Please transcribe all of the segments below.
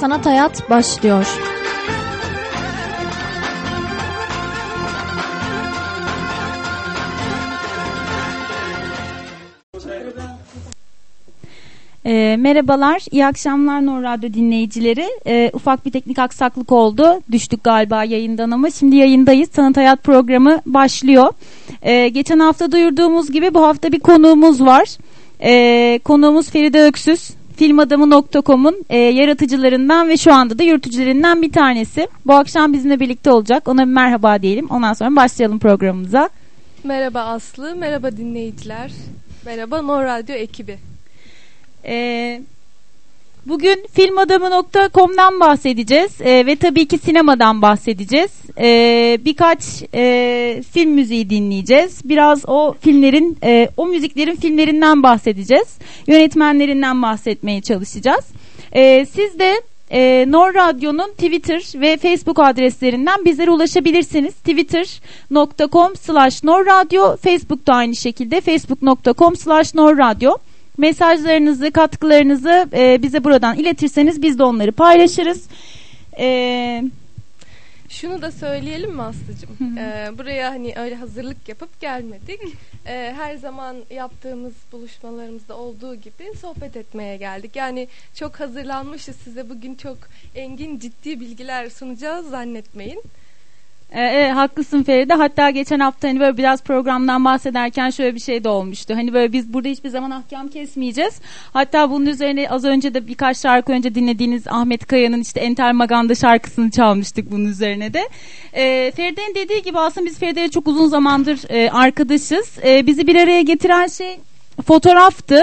Sanat Hayat başlıyor. E, merhabalar, iyi akşamlar Nor Radyo dinleyicileri. E, ufak bir teknik aksaklık oldu. Düştük galiba yayından ama şimdi yayındayız. Sanat Hayat programı başlıyor. E, geçen hafta duyurduğumuz gibi bu hafta bir konuğumuz var. E, konuğumuz Feride Öksüz. Filmadamı.com'un e, yaratıcılarından ve şu anda da yürütücülerinden bir tanesi. Bu akşam bizimle birlikte olacak. Ona bir merhaba diyelim. Ondan sonra başlayalım programımıza. Merhaba Aslı, merhaba dinleyiciler. Merhaba Nor Radyo ekibi. Ee, bugün filmadamı.com'dan bahsedeceğiz ee, ve tabii ki sinemadan bahsedeceğiz. Ee, birkaç e, film müziği dinleyeceğiz. Biraz o filmlerin, e, o müziklerin filmlerinden bahsedeceğiz. Yönetmenlerinden bahsetmeye çalışacağız. Ee, siz de e, Nor Radyo'nun Twitter ve Facebook adreslerinden bizlere ulaşabilirsiniz. Twitter.com slash Nor Radyo, Facebook'ta aynı şekilde facebook.com slash Nor Radyo. Mesajlarınızı, katkılarınızı e, bize buradan iletirseniz biz de onları paylaşırız. E, Şunu da söyleyelim mi Aslı'cığım? Ee, buraya hani öyle hazırlık yapıp gelmedik. Ee, her zaman yaptığımız buluşmalarımızda olduğu gibi sohbet etmeye geldik. Yani çok hazırlanmışız size bugün çok engin ciddi bilgiler sunacağız zannetmeyin. E, e, haklısın Feride. Hatta geçen hafta hani böyle biraz programdan bahsederken şöyle bir şey de olmuştu. Hani böyle biz burada hiçbir zaman ahkam kesmeyeceğiz. Hatta bunun üzerine az önce de birkaç şarkı önce dinlediğiniz Ahmet Kaya'nın işte Entel Maganda şarkısını çalmıştık bunun üzerine de. E, Feride'nin dediği gibi aslında biz Feride'yle çok uzun zamandır e, arkadaşız. E, bizi bir araya getiren şey fotoğraftı.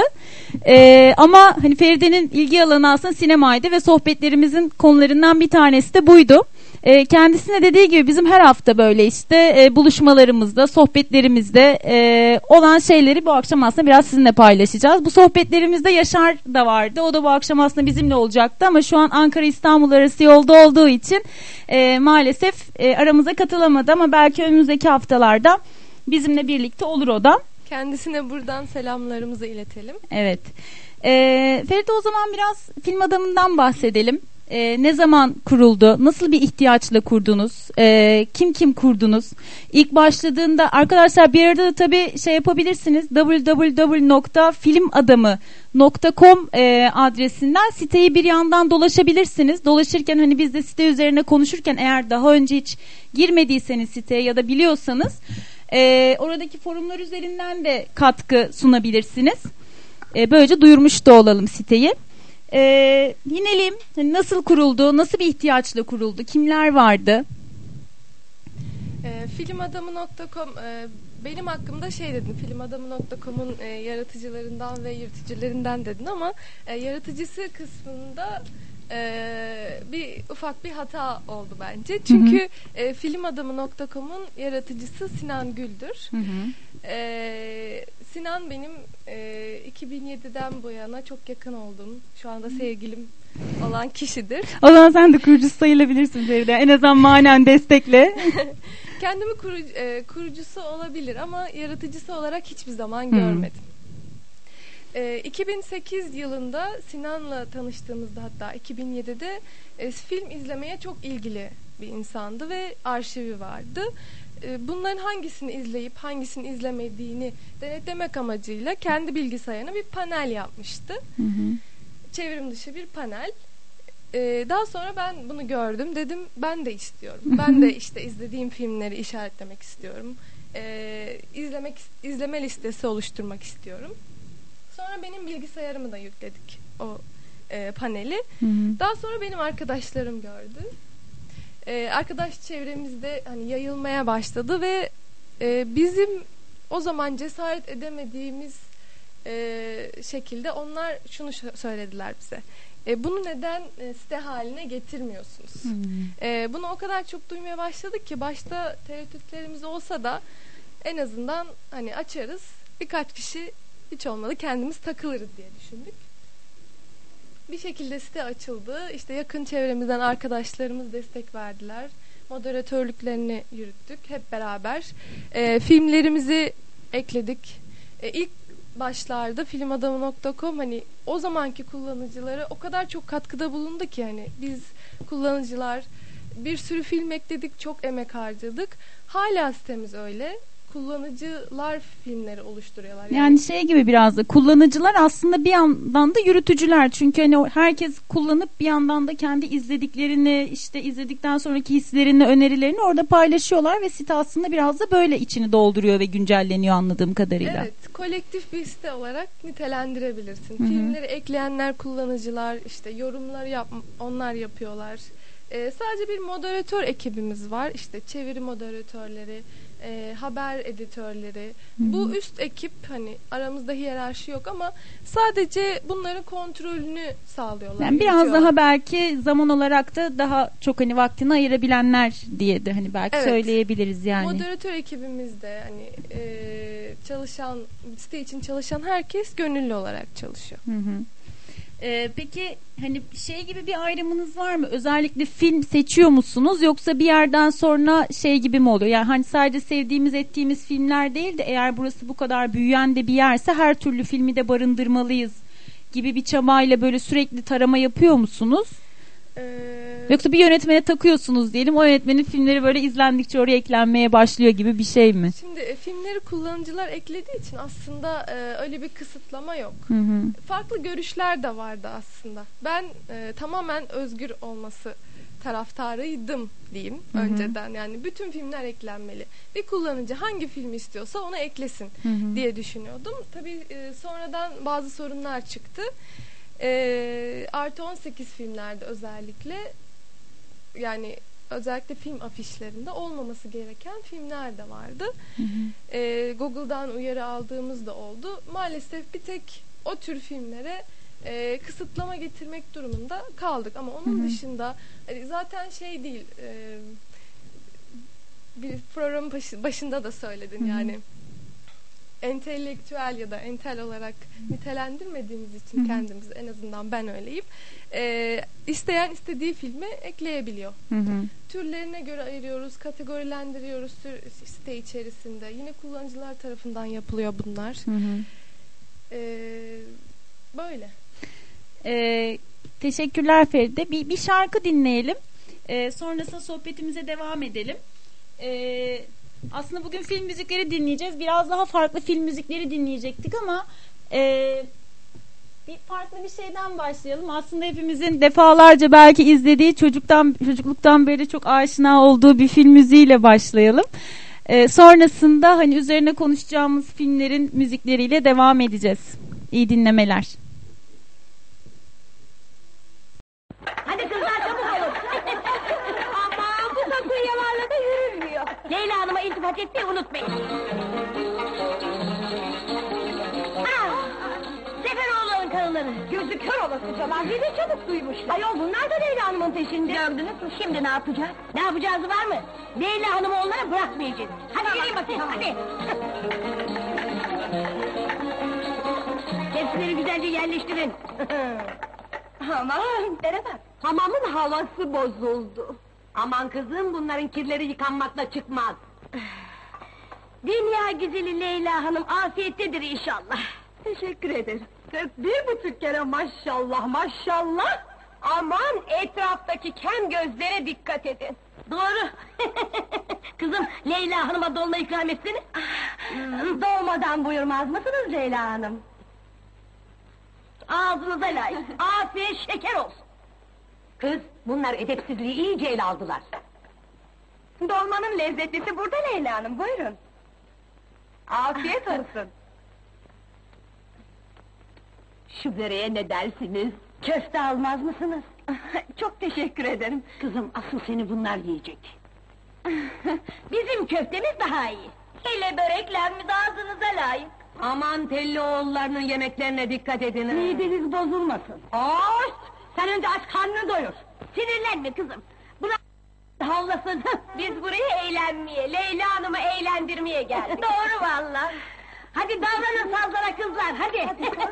Ee, ama hani Feride'nin ilgi alanı aslında sinemaydı ve sohbetlerimizin konularından bir tanesi de buydu. E, kendisine dediği gibi bizim her hafta böyle işte e, buluşmalarımızda, sohbetlerimizde e, olan şeyleri bu akşam aslında biraz sizinle paylaşacağız. Bu sohbetlerimizde Yaşar da vardı. O da bu akşam aslında bizimle olacaktı ama şu an Ankara-İstanbul arası yolda olduğu için e, maalesef e, aramıza katılamadı ama belki önümüzdeki haftalarda bizimle birlikte olur o da. Kendisine buradan selamlarımızı iletelim. Evet. E, Feride o zaman biraz film adamından bahsedelim. E, ne zaman kuruldu? Nasıl bir ihtiyaçla kurdunuz? E, kim kim kurdunuz? İlk başladığında arkadaşlar bir arada da tabii şey yapabilirsiniz. www.filmadamı.com e, adresinden siteyi bir yandan dolaşabilirsiniz. Dolaşırken hani biz de site üzerine konuşurken eğer daha önce hiç girmediyseniz siteye ya da biliyorsanız e, oradaki forumlar üzerinden de katkı sunabilirsiniz. E, böylece duyurmuş da olalım siteyi. Ee. Hani nasıl kuruldu? Nasıl bir ihtiyaçla kuruldu? Kimler vardı? E, filmadamı.com e, benim hakkımda şey dedin filmadamı.com'un e, yaratıcılarından ve yürütücülerinden dedin ama e, yaratıcısı kısmında e, bir ufak bir hata oldu bence. Çünkü hı hı. E, filmadamı.com'un yaratıcısı Sinan Güldür. Hı hı. E, Sinan benim e, 2007'den bu yana çok yakın olduğum, şu anda sevgilim olan kişidir. O zaman sen de kurucusu sayılabilirsin Feride. En azından manen destekle. Kendimi kuru, e, kurucusu olabilir ama yaratıcısı olarak hiçbir zaman görmedim. E, 2008 yılında Sinan'la tanıştığımızda hatta 2007'de e, film izlemeye çok ilgili bir insandı ve arşivi vardı. E, bunların hangisini izleyip hangisini izlemediğini denetlemek amacıyla kendi bilgisayarına bir panel yapmıştı. Hı hı. Çevrim dışı bir panel. Ee, daha sonra ben bunu gördüm. Dedim ben de istiyorum. Ben de işte izlediğim filmleri işaretlemek istiyorum. Ee, izlemek izleme listesi oluşturmak istiyorum. Sonra benim bilgisayarımı da yükledik o e, paneli. Hı hı. Daha sonra benim arkadaşlarım gördü e, arkadaş çevremizde hani yayılmaya başladı ve e, bizim o zaman cesaret edemediğimiz e, şekilde onlar şunu söylediler bize. E, bunu neden e, site haline getirmiyorsunuz? Hmm. E, bunu o kadar çok duymaya başladık ki başta tereddütlerimiz olsa da en azından hani açarız birkaç kişi hiç olmadı kendimiz takılırız diye düşündük bir şekilde site açıldı. İşte yakın çevremizden arkadaşlarımız destek verdiler. Moderatörlüklerini yürüttük hep beraber. E, filmlerimizi ekledik. E, ilk başlarda filmadamı.com hani o zamanki kullanıcılara o kadar çok katkıda bulundu ki hani biz kullanıcılar bir sürü film ekledik, çok emek harcadık. Hala sitemiz öyle kullanıcılar filmleri oluşturuyorlar. Yani, yani şey gibi biraz da kullanıcılar aslında bir yandan da yürütücüler. Çünkü hani herkes kullanıp bir yandan da kendi izlediklerini işte izledikten sonraki hislerini, önerilerini orada paylaşıyorlar ve site aslında biraz da böyle içini dolduruyor ve güncelleniyor anladığım kadarıyla. Evet, kolektif bir site olarak nitelendirebilirsin. Hı-hı. Filmleri ekleyenler kullanıcılar, işte yorumları yap onlar yapıyorlar. Ee, sadece bir moderatör ekibimiz var. İşte çeviri moderatörleri, e, haber editörleri. Hı-hı. Bu üst ekip hani aramızda hiyerarşi yok ama sadece bunların kontrolünü sağlıyorlar. Yani biraz daha belki zaman olarak da daha çok hani vaktini ayırabilenler diye de hani belki evet. söyleyebiliriz yani. Moderatör ekibimizde hani e, çalışan site için çalışan herkes gönüllü olarak çalışıyor. Hı hı. Ee, peki hani şey gibi bir ayrımınız var mı? Özellikle film seçiyor musunuz yoksa bir yerden sonra şey gibi mi oluyor? Yani hani sadece sevdiğimiz ettiğimiz filmler değil de eğer burası bu kadar büyüyen de bir yerse her türlü filmi de barındırmalıyız gibi bir çabayla böyle sürekli tarama yapıyor musunuz? Ee, Yoksa bir yönetmene takıyorsunuz diyelim o yönetmenin filmleri böyle izlendikçe oraya eklenmeye başlıyor gibi bir şey mi? Şimdi e, filmleri kullanıcılar eklediği için aslında e, öyle bir kısıtlama yok. Hı hı. Farklı görüşler de vardı aslında. Ben e, tamamen özgür olması taraftarıydım diyeyim hı hı. önceden. Yani bütün filmler eklenmeli. Bir kullanıcı hangi filmi istiyorsa ona eklesin hı hı. diye düşünüyordum. Tabii e, sonradan bazı sorunlar çıktı. E, artı 18 filmlerde özellikle yani özellikle film afişlerinde olmaması gereken filmler de vardı. Hı hı. E, Google'dan uyarı aldığımız da oldu. Maalesef bir tek o tür filmlere e, kısıtlama getirmek durumunda kaldık. Ama onun hı hı. dışında hani zaten şey değil e, bir programın başında da söyledin hı hı. yani entelektüel ya da entel olarak nitelendirmediğimiz için kendimizi en azından ben öyleyim. E, isteyen istediği filmi ekleyebiliyor. Hı-hı. Türlerine göre ayırıyoruz, kategorilendiriyoruz site içerisinde. Yine kullanıcılar tarafından yapılıyor bunlar. E, böyle. E, teşekkürler Feride. Bir, bir şarkı dinleyelim. E, sonrasında sohbetimize devam edelim. Evet aslında bugün film müzikleri dinleyeceğiz. Biraz daha farklı film müzikleri dinleyecektik ama e, bir farklı bir şeyden başlayalım. Aslında hepimizin defalarca belki izlediği çocuktan çocukluktan beri çok aşina olduğu bir film müziğiyle başlayalım. E, sonrasında hani üzerine konuşacağımız filmlerin müzikleriyle devam edeceğiz. İyi dinlemeler. Hadi kızlar çabuk olun. Ama bu takviyelerle de yürünmüyor. Leyla Etmeyi unutmayın. Ah, Seferoğlu'nun karıları. Gözü kör olasıcalar. Bir de çabuk duymuşlar. Ayol bunlar da Leyla Hanım'ın peşinde. Gördünüz mü? Şimdi ne yapacağız? Ne yapacağız var mı? Leyla Hanım'ı onlara bırakmayacağız. Hadi tamam, gelin bakayım tamam. hadi. Hepsini güzelce yerleştirin. Aman tere bak. Hamamın havası bozuldu. Aman kızım bunların kirleri yıkanmakla çıkmaz. Dünya güzeli Leyla Hanım afiyettedir inşallah. Teşekkür ederim. Bir buçuk kere maşallah maşallah. Aman etraftaki kem gözlere dikkat edin. Doğru. Kızım Leyla Hanım'a dolma ikram etsene. Hmm. Dolmadan buyurmaz mısınız Leyla Hanım? Ağzınıza layık. Afiyet şeker olsun. Kız, bunlar edepsizliği iyice ele aldılar. Dolmanın lezzetlisi burada Leyla Hanım, buyurun. Afiyet olsun. Şu böreğe ne dersiniz? Köfte almaz mısınız? Çok teşekkür ederim. Kızım, asıl seni bunlar yiyecek. Bizim köftemiz daha iyi. Hele böreklerimiz ağzınıza layık. Aman telli oğullarının yemeklerine dikkat edin. Mideniz bozulmasın. Oş! Sen önce aç karnını doyur. Sinirlenme kızım. Havlasın. Biz buraya eğlenmeye, Leyla Hanım'ı eğlendirmeye geldik. Doğru valla. Hadi davranın sazlara kızlar, hadi. hadi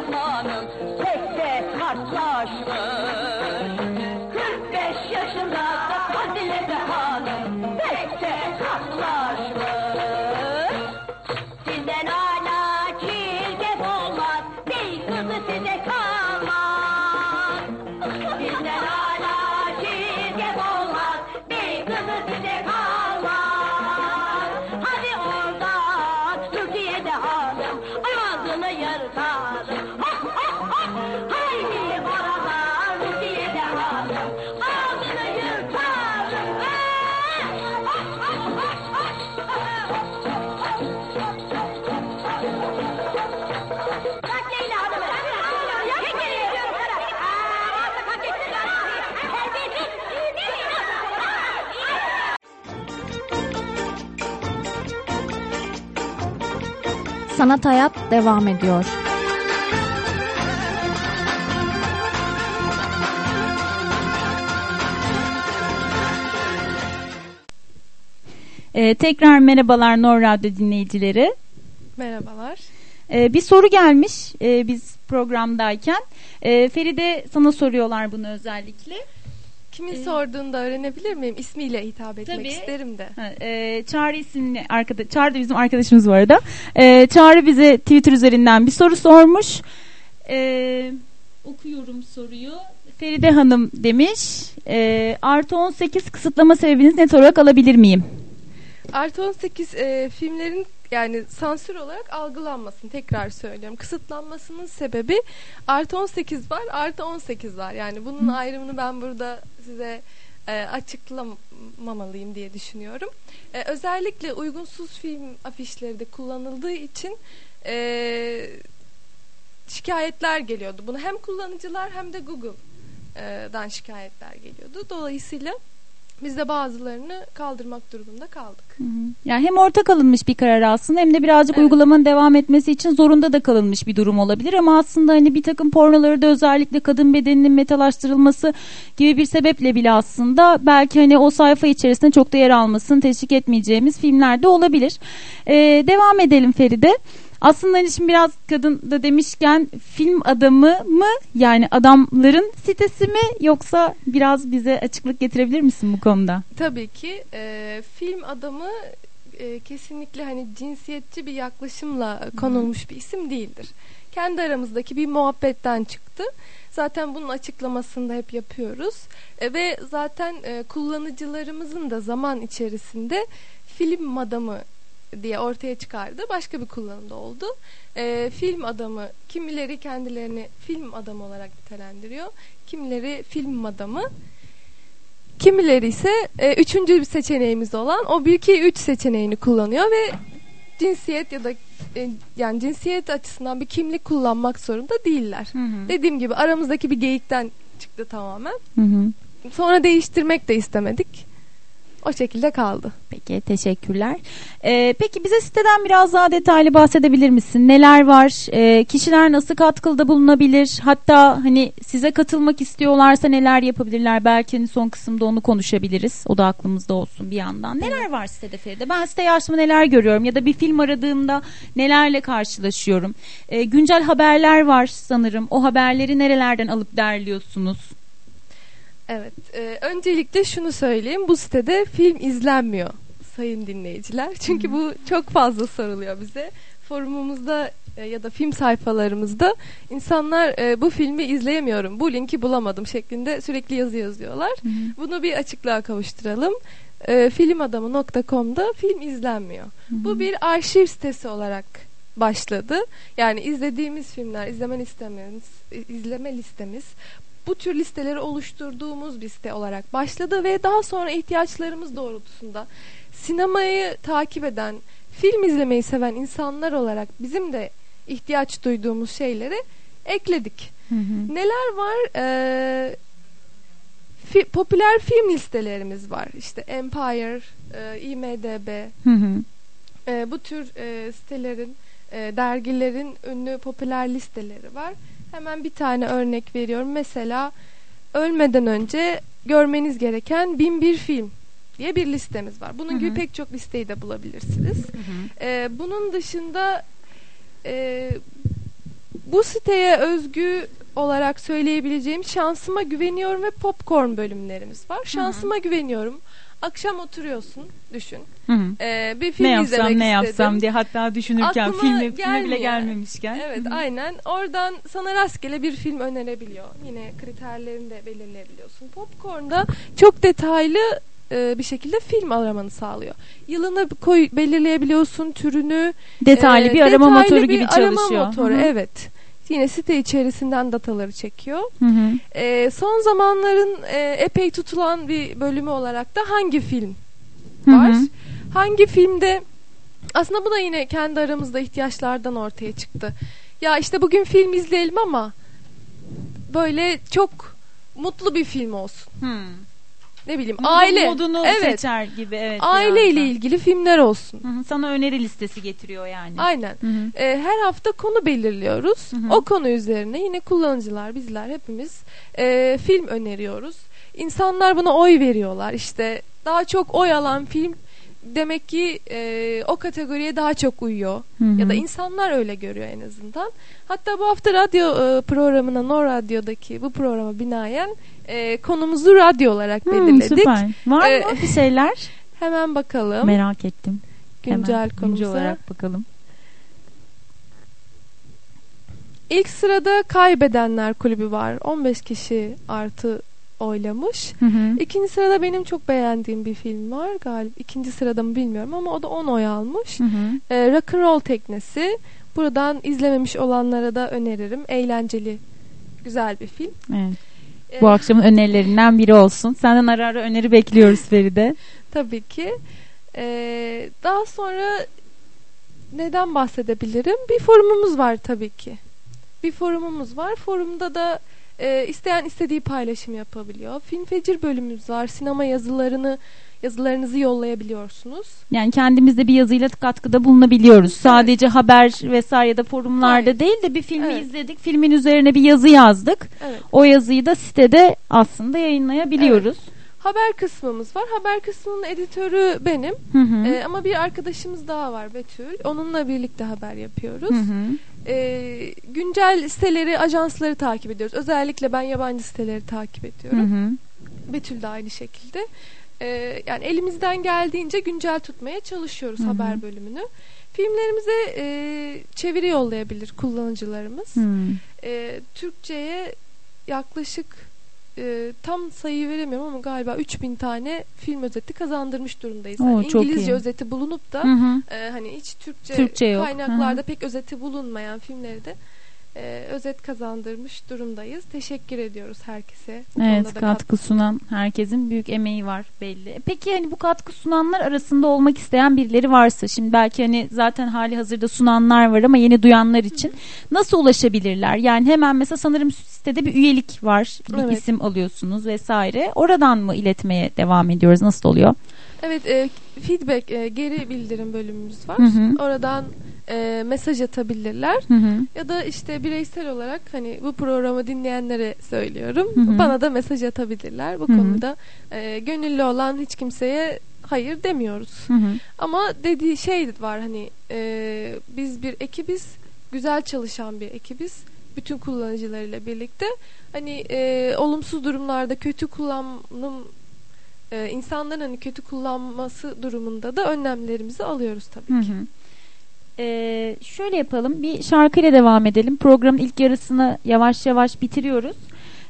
Adile de hanım tek de kartlaşmış Sanat Hayat devam ediyor. Ee, tekrar merhabalar Nor Radyo dinleyicileri. Merhabalar. Ee, bir soru gelmiş e, biz programdayken. Ee, Feride sana soruyorlar bunu özellikle. Kimin Ee, sorduğunu da öğrenebilir miyim? İsmiyle hitap etmek Tabii. isterim de. Ha, e, Çağrı isimli arkadaş, Çağrı da bizim arkadaşımız bu arada. E, Çağrı bize Twitter üzerinden bir soru sormuş. E, okuyorum soruyu. Feride Hanım demiş. E, artı 18 kısıtlama sebebiniz net olarak alabilir miyim? Artı 18 e, filmlerin yani sansür olarak algılanmasın tekrar söylüyorum. Kısıtlanmasının sebebi artı 18 var artı 18 var. Yani bunun ayrımını ben burada size e, açıklamamalıyım diye düşünüyorum. E, özellikle uygunsuz film afişleri de kullanıldığı için e, şikayetler geliyordu. Bunu hem kullanıcılar hem de Google'dan şikayetler geliyordu. Dolayısıyla biz de bazılarını kaldırmak durumunda kaldık. Yani hem ortak alınmış bir karar aslında hem de birazcık Evet. uygulamanın devam etmesi için zorunda da kalınmış bir durum olabilir ama aslında hani bir takım pornoları da özellikle kadın bedeninin metalaştırılması gibi bir sebeple bile aslında belki hani o sayfa içerisinde çok da yer almasını teşvik etmeyeceğimiz filmler de olabilir. Ee, devam edelim Feride. Aslında hani şimdi biraz kadın da demişken film adamı mı yani adamların sitesi mi yoksa biraz bize açıklık getirebilir misin bu konuda? Tabii ki e, film adamı e, kesinlikle hani cinsiyetçi bir yaklaşımla konulmuş bir isim değildir. Kendi aramızdaki bir muhabbetten çıktı. Zaten bunun açıklamasını da hep yapıyoruz. E, ve zaten e, kullanıcılarımızın da zaman içerisinde film adamı diye ortaya çıkardı. Başka bir kullanımda oldu. E, film adamı kimileri kendilerini film adamı olarak nitelendiriyor. Kimileri film adamı. Kimileri ise e, üçüncü bir seçeneğimiz olan o 1 2 3 seçeneğini kullanıyor ve cinsiyet ya da e, yani cinsiyet açısından bir kimlik kullanmak zorunda değiller. Hı hı. Dediğim gibi aramızdaki bir geyikten çıktı tamamen. Hı hı. Sonra değiştirmek de istemedik. O şekilde kaldı. Peki teşekkürler. Ee, peki bize siteden biraz daha detaylı bahsedebilir misin? Neler var? Ee, kişiler nasıl katkıda bulunabilir? Hatta hani size katılmak istiyorlarsa neler yapabilirler? Belki hani son kısımda onu konuşabiliriz. O da aklımızda olsun bir yandan. Neler var sitede Feride? Ben siteye açtığımda neler görüyorum? Ya da bir film aradığımda nelerle karşılaşıyorum? Ee, güncel haberler var sanırım. O haberleri nerelerden alıp derliyorsunuz? Evet. e, öncelikle şunu söyleyeyim. Bu sitede film izlenmiyor sayın dinleyiciler. Çünkü bu çok fazla soruluyor bize. Forumumuzda e, ya da film sayfalarımızda insanlar e, bu filmi izleyemiyorum, bu linki bulamadım şeklinde sürekli yazı yazıyorlar. Bunu bir açıklığa kavuşturalım. E, filmadamı.com'da film izlenmiyor. Bu bir arşiv sitesi olarak başladı. Yani izlediğimiz filmler, izleme listemiz, izleme listemiz bu tür listeleri oluşturduğumuz bir site olarak başladı ve daha sonra ihtiyaçlarımız doğrultusunda sinemayı takip eden, film izlemeyi seven insanlar olarak bizim de ihtiyaç duyduğumuz şeyleri ekledik. Neler var? Ee, fi- popüler film listelerimiz var. İşte Empire, e, IMDB, Hı hı. e, bu tür e, sitelerin, e, dergilerin ünlü popüler listeleri var. Hemen bir tane örnek veriyorum. Mesela ölmeden önce görmeniz gereken bin bir film diye bir listemiz var. Bunun Hı hı. gibi pek çok listeyi de bulabilirsiniz. E, bunun dışında e, bu siteye özgü olarak söyleyebileceğim şansıma güveniyorum ve popcorn bölümlerimiz var. Şansıma güveniyorum. Akşam oturuyorsun düşün. Hı hı. Ee, bir film Ne yapsam izlemek ne istedim. yapsam diye hatta düşünürken Aklıma filme, filme bile gelmemişken. Evet Hı hı. aynen. Oradan sana rastgele bir film önerebiliyor. Yine kriterlerini de belirleyebiliyorsun. Popcorn'da çok detaylı e, bir şekilde film aramanı sağlıyor. Yılını koy belirleyebiliyorsun, türünü. Detaylı e, bir arama detaylı motoru bir gibi arama çalışıyor. motoru Hı hı. evet. Yine site içerisinden dataları çekiyor. Hı hı. E, son zamanların e, epey tutulan bir bölümü olarak da hangi film Hı var? hı. Hangi filmde aslında bu da yine kendi aramızda ihtiyaçlardan ortaya çıktı. Ya işte bugün film izleyelim ama böyle çok mutlu bir film olsun. Hı. Ne bileyim Modu- aile modunu evet seçer gibi evet. aile ile ilgili filmler olsun. Hı hı. Sana öneri listesi getiriyor yani. Aynen. Hı hı. Ee, her hafta konu belirliyoruz. Hı hı. O konu üzerine yine kullanıcılar, bizler hepimiz e, film öneriyoruz. İnsanlar buna oy veriyorlar. İşte daha çok oy alan film demek ki e, o kategoriye daha çok uyuyor. Hı hı. Ya da insanlar öyle görüyor en azından. Hatta bu hafta radyo e, programına No Radyo'daki bu programa binaen e, konumuzu radyo olarak Hı, belirledik. süper. Var Ee, mı bir şeyler? Hemen bakalım. Merak ettim. güncel Hemen konumuza. güncel olarak bakalım. İlk sırada Kaybedenler Kulübü var. 15 kişi artı oylamış. Hı hı. İkinci sırada benim çok beğendiğim bir film var galiba. İkinci sırada mı bilmiyorum ama o da 10 oy almış. Hı hı. Ee, Rock and Roll Teknesi. Buradan izlememiş olanlara da öneririm. Eğlenceli, güzel bir film. Evet. Ee, Bu akşamın önerilerinden biri olsun. Senden ara ara öneri bekliyoruz Feride. Tabii ki. Ee, daha sonra neden bahsedebilirim? Bir forumumuz var tabii ki. Bir forumumuz var. Forumda da e, isteyen istediği paylaşım yapabiliyor. Film Fecir bölümümüz var. Sinema yazılarını yazılarınızı yollayabiliyorsunuz. Yani kendimizde bir yazıyla katkıda bulunabiliyoruz. Sadece haber vesaire ya da forumlarda Hayır. değil de bir filmi Evet. izledik. Filmin üzerine bir yazı yazdık. Evet. O yazıyı da sitede aslında yayınlayabiliyoruz. Haber kısmımız var. Haber kısmının editörü benim. Hı hı. Ee, ama bir arkadaşımız daha var Betül. Onunla birlikte haber yapıyoruz. Hı hı. Ee, güncel siteleri, ajansları takip ediyoruz. Özellikle ben yabancı siteleri takip Hı ediyorum. hı. Betül de aynı şekilde. Ee, yani elimizden geldiğince güncel tutmaya çalışıyoruz Hı hı. haber bölümünü. Filmlerimize e, çeviri yollayabilir kullanıcılarımız. Hı. E, Türkçe'ye yaklaşık e, tam sayı veremiyorum ama galiba 3000 tane film özeti kazandırmış durumdayız. Oo, çok İngilizce iyi. özeti bulunup da Hı hı. e, hani hiç Türkçe, Türkçe yok. kaynaklarda pek özeti bulunmayan filmleri de e, özet kazandırmış durumdayız. Teşekkür ediyoruz herkese. Bu Evet da katkı sunan herkesin büyük emeği var belli. Peki hani bu katkı sunanlar arasında olmak isteyen birileri varsa şimdi belki hani zaten hali hazırda sunanlar var ama yeni duyanlar için nasıl ulaşabilirler? Yani hemen mesela sanırım sitede bir üyelik var. Bir Evet. isim alıyorsunuz vesaire. Oradan mı iletmeye devam ediyoruz? Nasıl oluyor? Evet, e, feedback, e, geri bildirim bölümümüz var. Hı hı. Oradan e, mesaj atabilirler. Hı hı. Ya da işte bireysel olarak hani bu programı dinleyenlere söylüyorum. Hı hı. Bana da mesaj atabilirler. Bu Hı hı. konuda e, gönüllü olan hiç kimseye hayır demiyoruz. Hı hı. Ama dediği şey var hani e, biz bir ekibiz, güzel çalışan bir ekibiz. Bütün kullanıcılarıyla birlikte. Hani e, olumsuz durumlarda kötü kullanım e, insanların hani kötü kullanması durumunda da önlemlerimizi alıyoruz tabii Hı ki. hı. Ee, şöyle yapalım. Bir şarkıyla devam edelim. Programın ilk yarısını yavaş yavaş bitiriyoruz.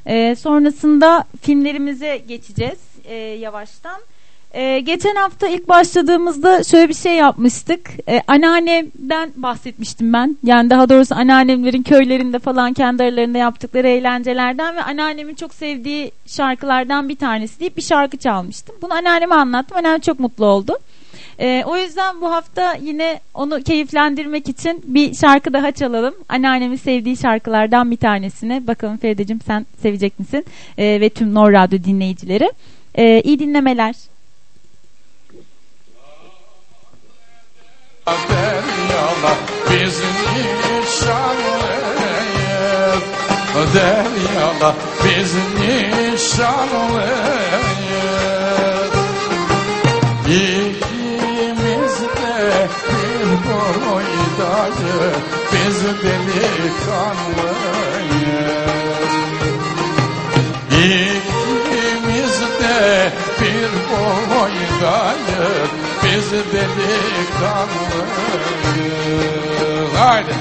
Ee, sonrasında filmlerimize geçeceğiz e, yavaştan. Ee, geçen hafta ilk başladığımızda şöyle bir şey yapmıştık. Ee, anneannemden bahsetmiştim ben. Yani daha doğrusu anneannemlerin köylerinde falan kendi aralarında yaptıkları eğlencelerden ve anneannemin çok sevdiği şarkılardan bir tanesi deyip bir şarkı çalmıştım. Bunu anneanneme anlattım. Anneannem çok mutlu oldu ee, o yüzden bu hafta yine onu keyiflendirmek için bir şarkı daha çalalım. Anneannemin sevdiği şarkılardan bir tanesini. Bakalım Feride'cim sen sevecek misin? Ee, ve tüm Nor Radyo dinleyicileri. Ee, iyi dinlemeler. Deryalar biz nişanlıyız Deryalar biz nişanlıyız buydayız Biz delikanlıyız Haydi.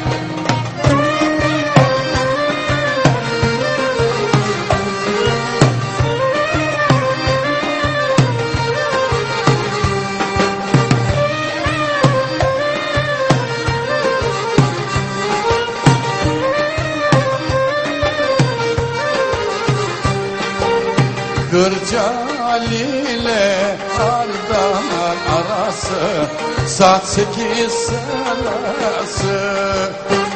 Kırcal arası Saat sekiz sırası.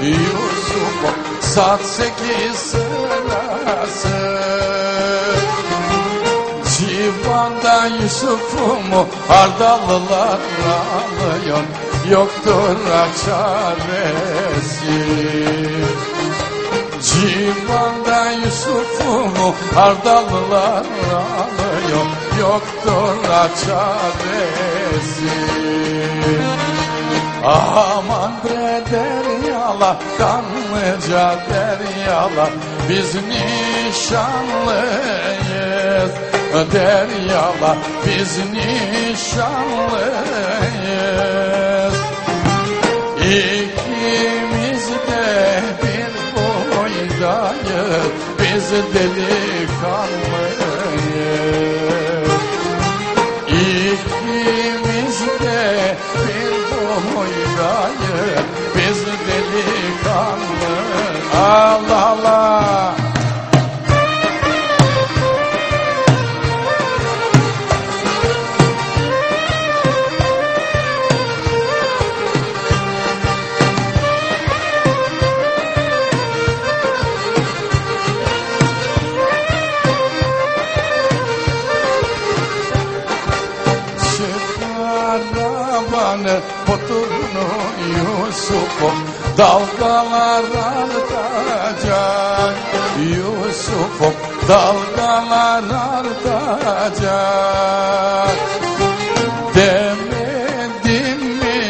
Yusuf saat sekiz sırası. Civanda Yusuf'umu Ardallılar alıyor Yoktur çaresi Civanda Yusuf'umu Ardallılar alıyor Yoktur çaresi Aman bre deryalar Kanlıca deryalar Biz nişanlıyız. Deryalar Biz nişanlıyız. İkimiz de bir boydayız Biz delikanlıyız Allah Allah. Arabanı poturunu Yusuf'um dalgalar artacak Yusuf'um dalgalar artacak. Demedim mi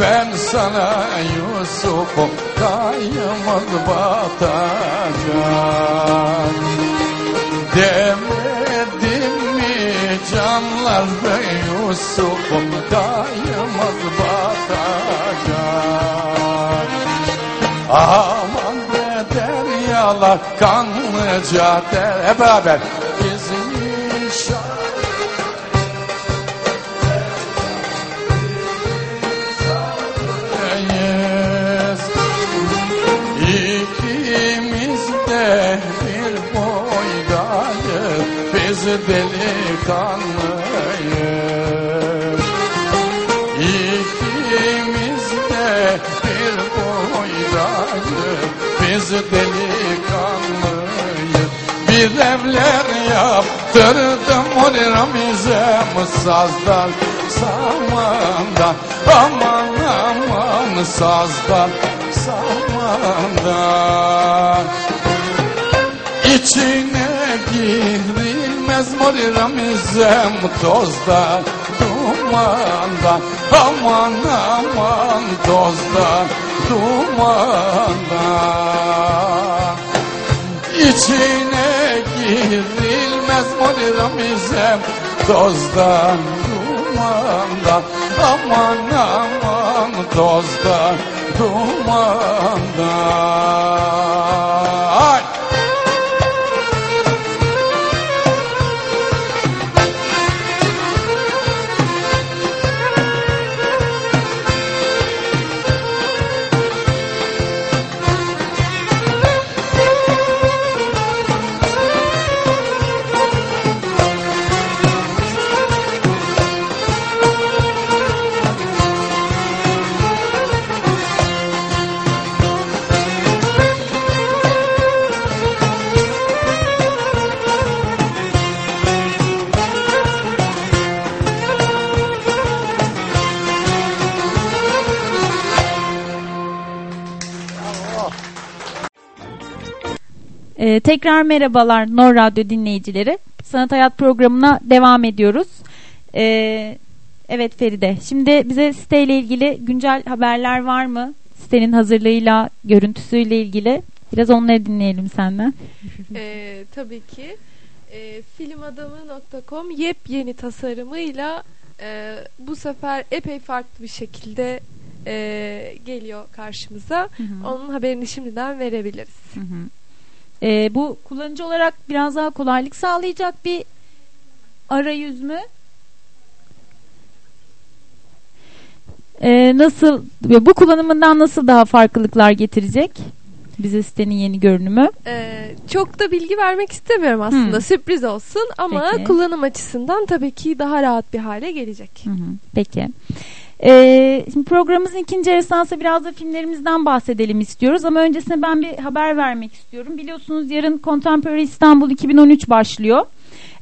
ben sana Yusuf'um kayımız batacak? Demedim mi canlar be Yusuf'um dayanmaz Aman be deryalar kanlıca der Hep beraber Biz delikanlıyız Bir evler yaptırdım. Ramize sazdan samandan Aman aman sazdan samandan. İçine girilmez mori ramizem tozdan dumandan Aman aman tozdan dumandan İçine girilmez mori ramizem tozdan dumandan Aman aman tozdan dumandan Ay! Ee, tekrar merhabalar Nor Radyo dinleyicileri. Sanat Hayat programına devam ediyoruz. Ee, evet Feride, şimdi bize siteyle ilgili güncel haberler var mı? Sitenin hazırlığıyla, görüntüsüyle ilgili. Biraz onları dinleyelim senden. Ee, tabii ki. Ee, filmadamı.com yepyeni tasarımıyla e, bu sefer epey farklı bir şekilde e, geliyor karşımıza. Hı hı. Onun haberini şimdiden verebiliriz. Hı hı. Ee, bu kullanıcı olarak biraz daha kolaylık sağlayacak bir arayüz mü? Ee, nasıl bu kullanımından nasıl daha farklılıklar getirecek bize sitenin yeni görünümü? Ee, çok da bilgi vermek istemiyorum aslında. Hmm. Sürpriz olsun ama Peki. kullanım açısından tabii ki daha rahat bir hale gelecek. Hı hı, Peki. Ee, şimdi programımızın ikinci yarısında biraz da filmlerimizden bahsedelim istiyoruz ama öncesinde ben bir haber vermek istiyorum. Biliyorsunuz yarın Contemporary İstanbul 2013 başlıyor.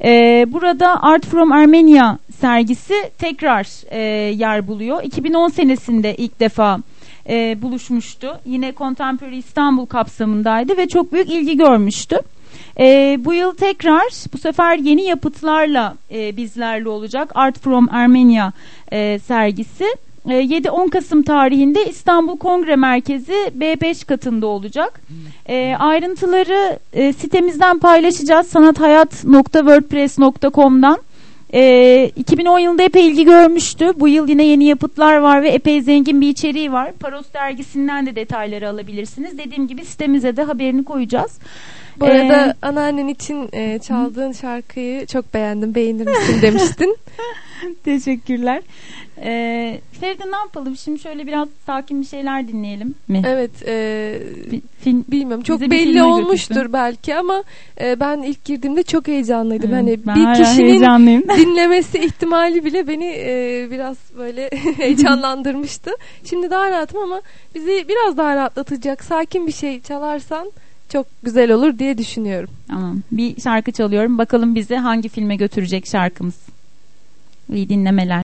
Ee, burada Art from Armenia sergisi tekrar e, yer buluyor. 2010 senesinde ilk defa e, buluşmuştu. Yine Contemporary İstanbul kapsamındaydı ve çok büyük ilgi görmüştü. E, bu yıl tekrar bu sefer yeni yapıtlarla e, bizlerle olacak Art from Armenia e, sergisi. E, 7-10 Kasım tarihinde İstanbul Kongre Merkezi B5 katında olacak. E, ayrıntıları e, sitemizden paylaşacağız sanathayat.wordpress.com'dan. E, 2010 yılında epey ilgi görmüştü. Bu yıl yine yeni yapıtlar var ve epey zengin bir içeriği var. Paros dergisinden de detayları alabilirsiniz. Dediğim gibi sitemize de haberini koyacağız. Bu Ee, arada anneannen için e, çaldığın şarkıyı çok beğendim. Beğenir misin demiştin. Teşekkürler. Ee, Feride ne yapalım? Şimdi şöyle biraz sakin bir şeyler dinleyelim mi? evet. e, Bir film, bilmiyorum. Çok belli olmuştur götürsün. belki ama e, ben ilk girdiğimde çok heyecanlıydım. Evet, Hani bir kişinin dinlemesi ihtimali bile beni e, biraz böyle heyecanlandırmıştı. Şimdi daha rahatım ama bizi biraz daha rahatlatacak sakin bir şey çalarsan çok güzel olur diye düşünüyorum. Tamam. Bir şarkı çalıyorum. Bakalım bizi hangi filme götürecek şarkımız. İyi dinlemeler.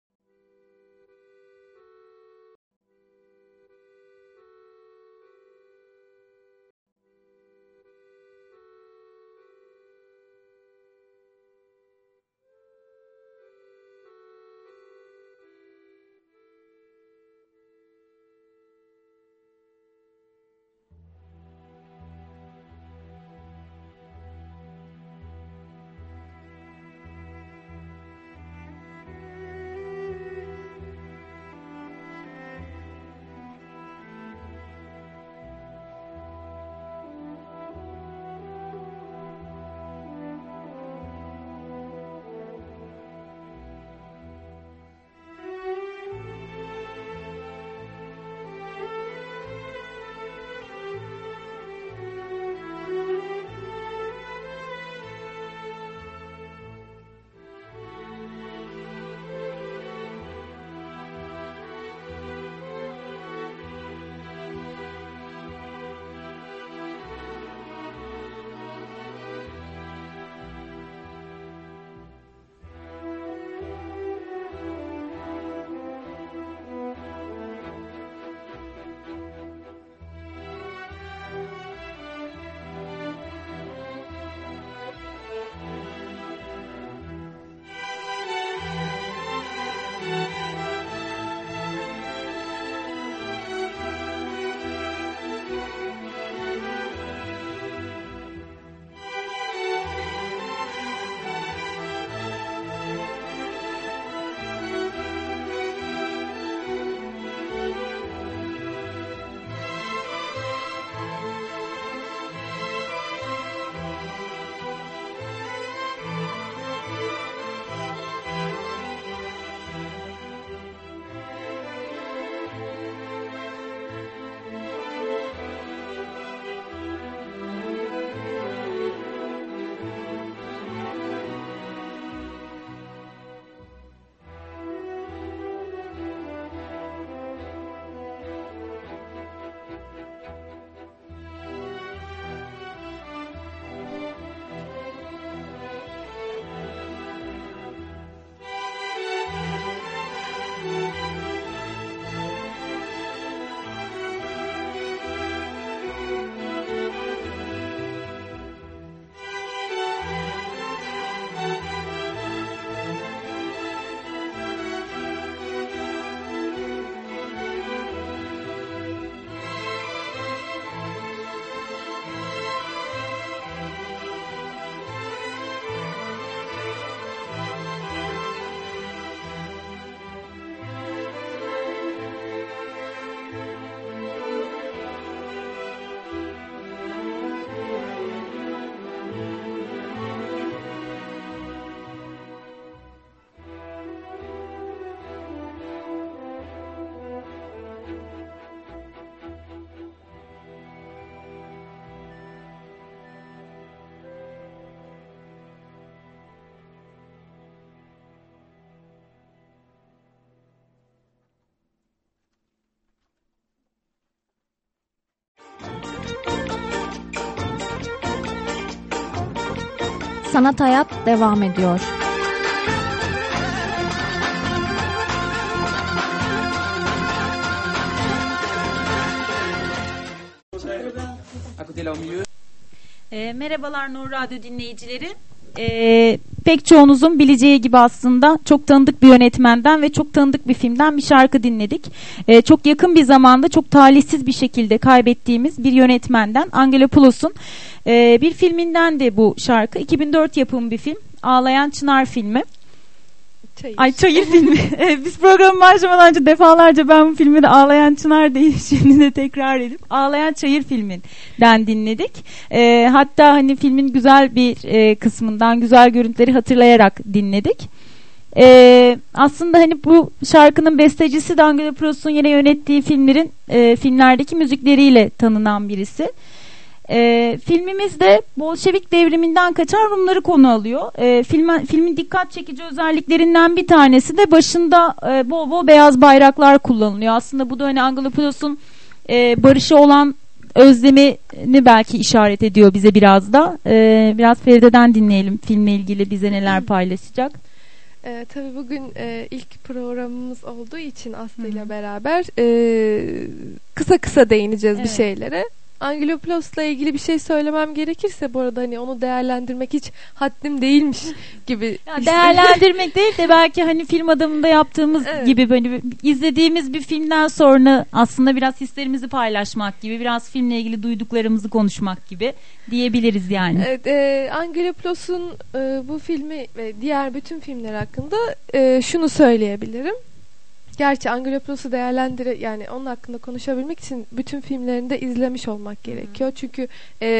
Sanat Hayat devam ediyor. E, merhabalar Nur Radyo dinleyicileri. E, pek çoğunuzun bileceği gibi aslında çok tanıdık bir yönetmenden ve çok tanıdık bir filmden bir şarkı dinledik. E, çok yakın bir zamanda çok talihsiz bir şekilde kaybettiğimiz bir yönetmenden Angelopoulos'un e, bir filminden de bu şarkı. 2004 yapımı bir film. Ağlayan Çınar filmi. Çayır. Ay çayır filmi. Evet, Biz programı başlamadan önce defalarca ben bu filmi de Ağlayan Çınar değil şimdi de tekrar edip Ağlayan Çayır filminden dinledik. Ee, hatta hani filmin güzel bir e, kısmından güzel görüntüleri hatırlayarak dinledik. Ee, aslında hani bu şarkının bestecisi de Angela Prost'un yine yönettiği filmlerin e, filmlerdeki müzikleriyle tanınan birisi. E, filmimiz de Bolşevik devriminden kaçan Rumları konu alıyor. E, filmin, filmin dikkat çekici özelliklerinden bir tanesi de başında e, bol bol beyaz bayraklar kullanılıyor. Aslında bu da hani Anglopoulos'un e, barışı olan özlemini belki işaret ediyor bize biraz da. E, biraz Feride'den dinleyelim filmle ilgili bize neler paylaşacak. Ee, tabii bugün e, ilk programımız olduğu için Aslı ile beraber e, kısa kısa değineceğiz Evet. bir şeylere. Angelopoulos'la ilgili bir şey söylemem gerekirse bu arada hani onu değerlendirmek hiç haddim değilmiş gibi. Ya değerlendirmek değil de belki hani film adamında yaptığımız Evet. gibi böyle izlediğimiz bir filmden sonra aslında biraz hislerimizi paylaşmak gibi, biraz filmle ilgili duyduklarımızı konuşmak gibi diyebiliriz yani. Evet, e, Angelopoulos'un e, bu filmi ve diğer bütün filmler hakkında e, şunu söyleyebilirim. Gerçi Angelopoulos'u değerlendire yani onun hakkında konuşabilmek için bütün filmlerini de izlemiş olmak gerekiyor. Çünkü e,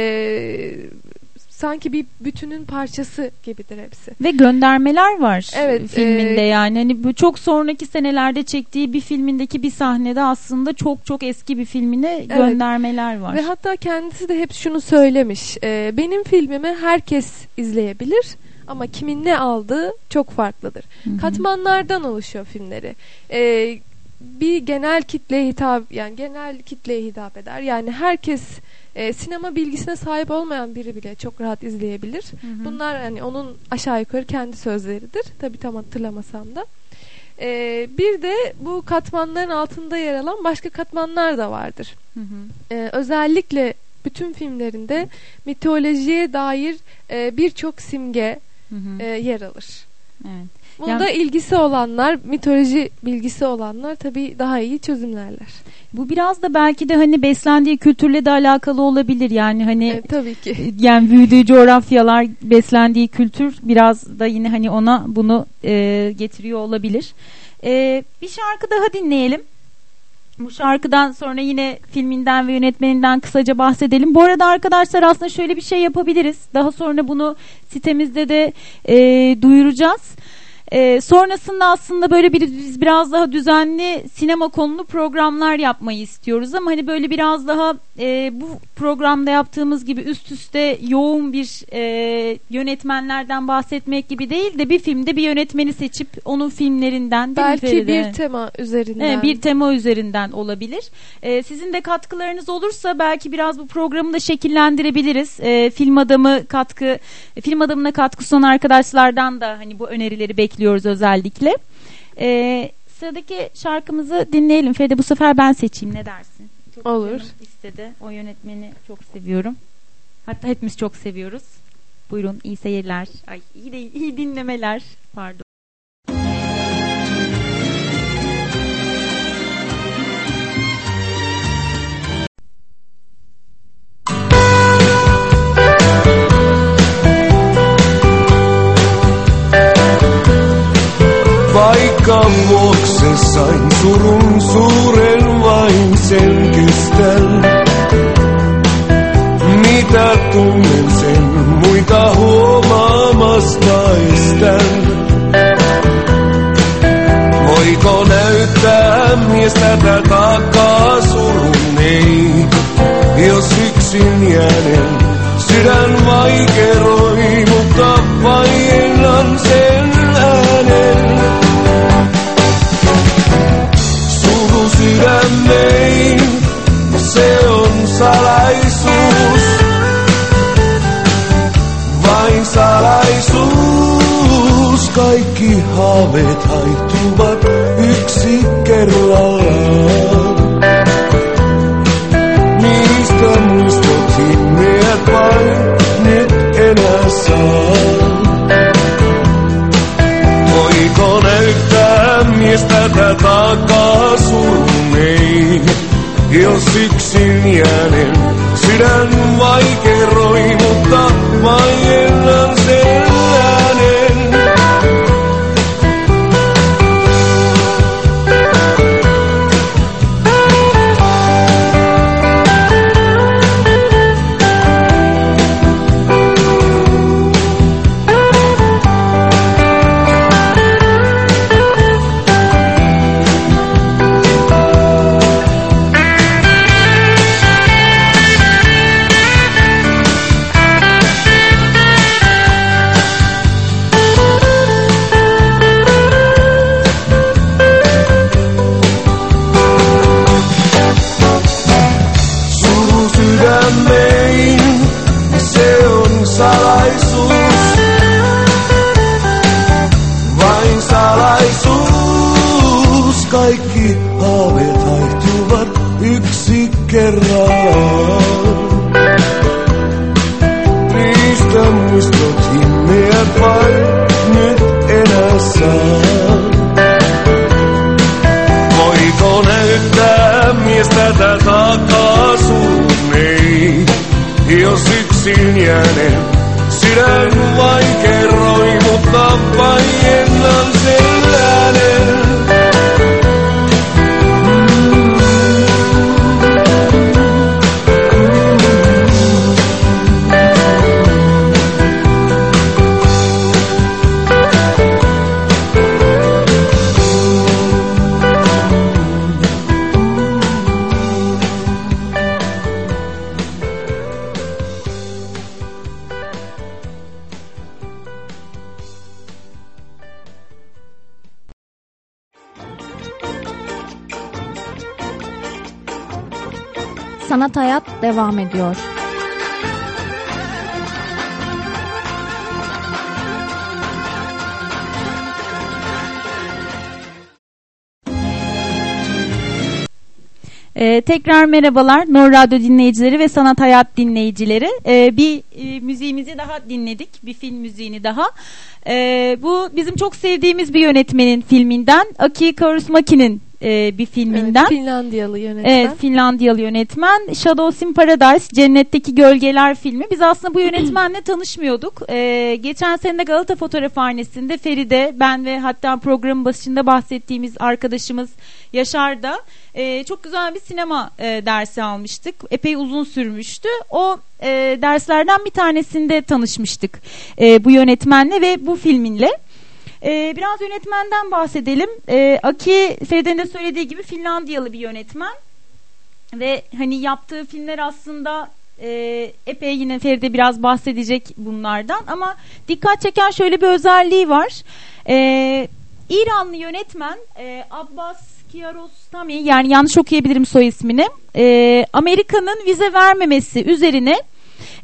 sanki bir bütünün parçası gibidir hepsi. Ve göndermeler var Evet, filminde e, yani. Hani bu çok sonraki senelerde çektiği bir filmindeki bir sahnede aslında çok çok eski bir filmine göndermeler var. Ve hatta kendisi de hep şunu söylemiş. e, benim filmimi herkes izleyebilir ama kimin ne aldığı çok farklıdır. Hı hı. Katmanlardan oluşuyor filmleri. E, bir genel kitleye hitap yani genel kitleye hitap eder. Yani herkes e, sinema bilgisine sahip olmayan biri bile çok rahat izleyebilir. Hı hı. Bunlar hani onun aşağı yukarı kendi sözleridir. Tabii tam hatırlamasam da. E, bir de bu katmanların altında yer alan başka katmanlar da vardır. Hı hı. Ee, özellikle bütün filmlerinde mitolojiye dair e, birçok simge Hı hı. e, yer alır. Evet. Bunda Yani- ilgisi olanlar, mitoloji bilgisi olanlar tabii daha iyi çözümlerler. Bu biraz da belki de hani beslendiği kültürle de alakalı olabilir. Yani hani E, tabii ki. yani büyüdüğü coğrafyalar, beslendiği kültür biraz da yine hani ona bunu e, getiriyor olabilir. E, bir şarkı daha dinleyelim. Bu şarkıdan sonra yine filminden ve yönetmeninden kısaca bahsedelim. Bu arada arkadaşlar aslında şöyle bir şey yapabiliriz. Daha sonra bunu sitemizde de e, duyuracağız. E, sonrasında aslında böyle bir biz biraz daha düzenli sinema konulu programlar yapmayı istiyoruz ama hani böyle biraz daha e, bu programda yaptığımız gibi üst üste yoğun bir e, yönetmenlerden bahsetmek gibi değil de bir filmde bir yönetmeni seçip onun filmlerinden Belki bir tema üzerinden. Evet, bir tema üzerinden olabilir. Ee, sizin de katkılarınız olursa belki biraz bu programı da şekillendirebiliriz. Ee, film adamı katkı, film adamına katkı sunan arkadaşlardan da hani bu önerileri bekliyoruz özellikle. Ee, sıradaki şarkımızı dinleyelim. Feride bu sefer ben seçeyim ne dersin? Çok Olur. istedi. O yönetmeni çok seviyorum. Hatta hepimiz çok seviyoruz. Buyurun iyi seyirler. Ay iyi değil, iyi dinlemeler. Pardon. Vuoksen sain surun suuren vain sen kestän. Mitä tunnen sen muita huomaamasta estän. Voiko näyttää mies tätä surun ei, jos yksin jäänen sydän vaikeroi, mutta vaiennan kaikki haaveet haihtuvat yksi kerrallaan. Niistä muistot himmeät vain nyt enää saa. Voiko näyttää mies tätä takaa suruneen, jos yksin jäänen sydän vaikeroi, mutta vaiellan sellainen. Ediyor. Ee, tekrar merhabalar Nur Radyo dinleyicileri ve Sanat Hayat dinleyicileri. Ee, bir e, müziğimizi daha dinledik, bir film müziğini daha. Ee, bu bizim çok sevdiğimiz bir yönetmenin filminden, Aki Kaurismäki'nin e, bir filminden. Evet, Finlandiyalı yönetmen. Evet, Finlandiyalı yönetmen. Shadows in Paradise, Cennetteki Gölgeler filmi. Biz aslında bu yönetmenle tanışmıyorduk. Ee, geçen sene de Galata Fotoğrafhanesi'nde Feride, ben ve hatta programın başında bahsettiğimiz arkadaşımız Yaşar da e, çok güzel bir sinema e, dersi almıştık. Epey uzun sürmüştü. O e, derslerden bir tanesinde tanışmıştık e, bu yönetmenle ve bu filminle. Ee, biraz yönetmenden bahsedelim. Ee, Aki Feride'nin de söylediği gibi Finlandiyalı bir yönetmen ve hani yaptığı filmler aslında e, epey yine Feride biraz bahsedecek bunlardan ama dikkat çeken şöyle bir özelliği var. Ee, İranlı yönetmen e, Abbas Kiarostami yani yanlış okuyabilirim soy ismini e, Amerika'nın vize vermemesi üzerine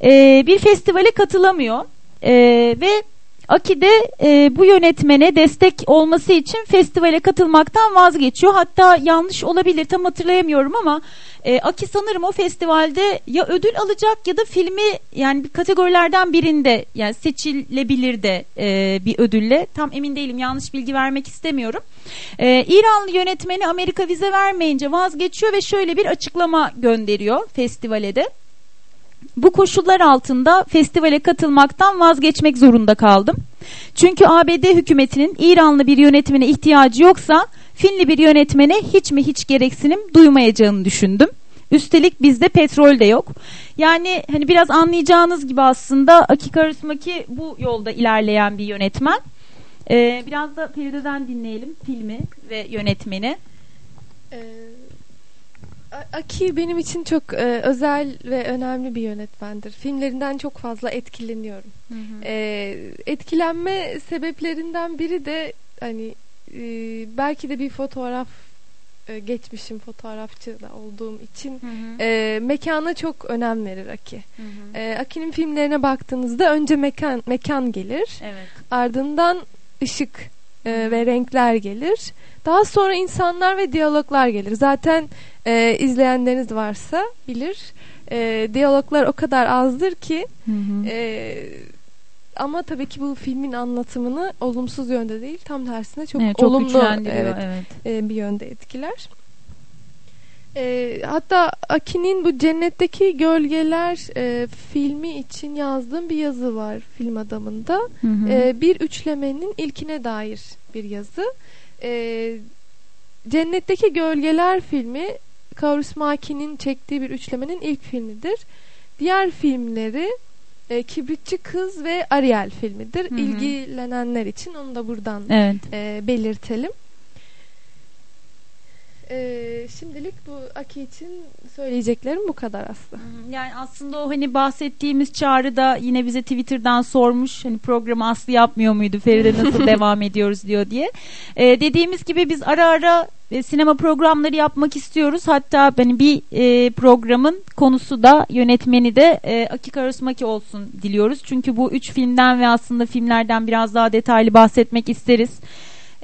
e, bir festivale katılamıyor E, ve Aki de e, bu yönetmene destek olması için festivale katılmaktan vazgeçiyor. Hatta yanlış olabilir tam hatırlayamıyorum ama e, Aki sanırım o festivalde ya ödül alacak ya da filmi yani bir kategorilerden birinde yani seçilebilir de e, bir ödülle. Tam emin değilim yanlış bilgi vermek istemiyorum. E, İranlı yönetmeni Amerika vize vermeyince vazgeçiyor ve şöyle bir açıklama gönderiyor festivale de. Bu koşullar altında festivale katılmaktan vazgeçmek zorunda kaldım. Çünkü ABD hükümetinin İranlı bir yönetmene ihtiyacı yoksa Finli bir yönetmene hiç mi hiç gereksinim duymayacağını düşündüm. Üstelik bizde petrol de yok. Yani hani biraz anlayacağınız gibi aslında Aki Kaurismäki bu yolda ilerleyen bir yönetmen. Ee, biraz da Feride'den dinleyelim filmi ve yönetmeni. Ee, Aki benim için çok e, özel ve önemli bir yönetmendir. Filmlerinden çok fazla etkileniyorum. Ee, etkilenme sebeplerinden biri de hani e, belki de bir fotoğraf e, geçmişim fotoğrafçı da olduğum için e, mekana çok önem verir Aki. E, Aki'nin filmlerine baktığınızda önce mekan mekan gelir. Evet. Ardından ışık e, ve renkler gelir. Daha sonra insanlar ve diyaloglar gelir. Zaten e, izleyenleriniz varsa bilir. E, diyaloglar o kadar azdır ki Hı hı. e, ama tabii ki bu filmin anlatımını olumsuz yönde değil tam tersine çok, Evet, olumlu evet, evet. e, bir yönde etkiler. E, hatta Aki'nin bu Cennetteki Gölgeler e, filmi için yazdığım bir yazı var film adamında. Hı hı. E, bir üçlemenin ilkine dair bir yazı. E, Cennetteki Gölgeler filmi Kaurismäki'nin çektiği bir üçlemenin ilk filmidir. Diğer filmleri e, Kibritçi Kız ve Ariel filmidir. Hı hı. İlgilenenler için onu da buradan Evet. e, belirtelim. E, şimdilik bu Aki için söyleyeceklerim bu kadar aslında. Yani aslında o hani bahsettiğimiz çağrı da yine bize Twitter'dan sormuş. Hani programı Aslı yapmıyor muydu? Feride nasıl devam ediyoruz diyor diye. Ee, dediğimiz gibi biz ara ara e, sinema programları yapmak istiyoruz. Hatta hani bir e, programın konusu da yönetmeni de e, Aki Karasmaki olsun diliyoruz. Çünkü bu üç filmden ve aslında filmlerden biraz daha detaylı bahsetmek isteriz.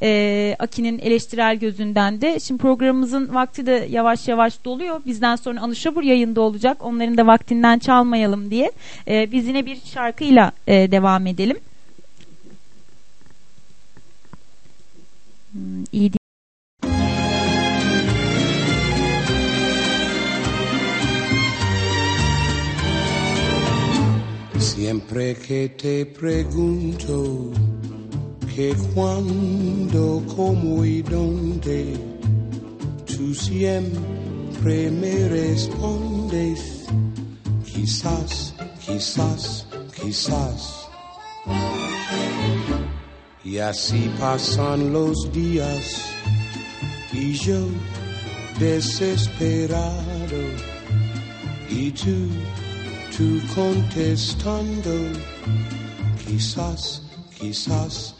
E, Aki'nin eleştirel gözünden de. Şimdi programımızın vakti de yavaş yavaş doluyor. Bizden sonra Anı Şabur yayında olacak. Onların da vaktinden çalmayalım diye. E, biz yine bir şarkıyla e, devam edelim. Hmm, iyi Siempre que te pregunto que cuándo, cómo y dónde, tú siempre me respondes, quizás, quizás, quizás. Y así pasan los días y yo desesperado. Y tú, tú contestando, quizás, quizás,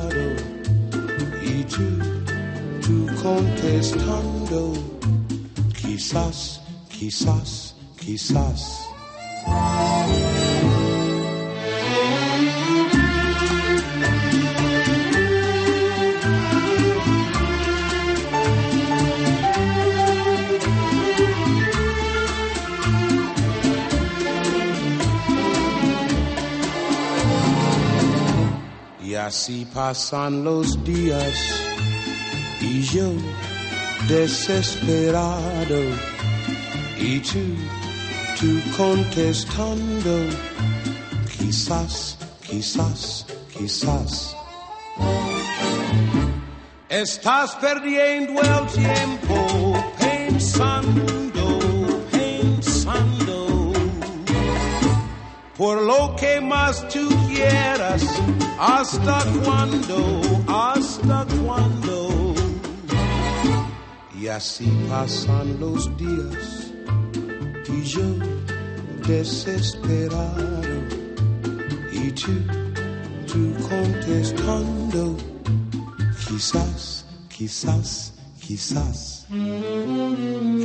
y tú, tú contestando, quizás, quizás, quizás. Así pasan los días y yo desesperado y tú, tú contestando, quizás, quizás, quizás. Estás perdiendo el tiempo por lo que más tú quieras, hasta cuándo, hasta cuándo. Y así pasan los días y yo desesperado y tú, tú contestando, quizás, quizás, quizás,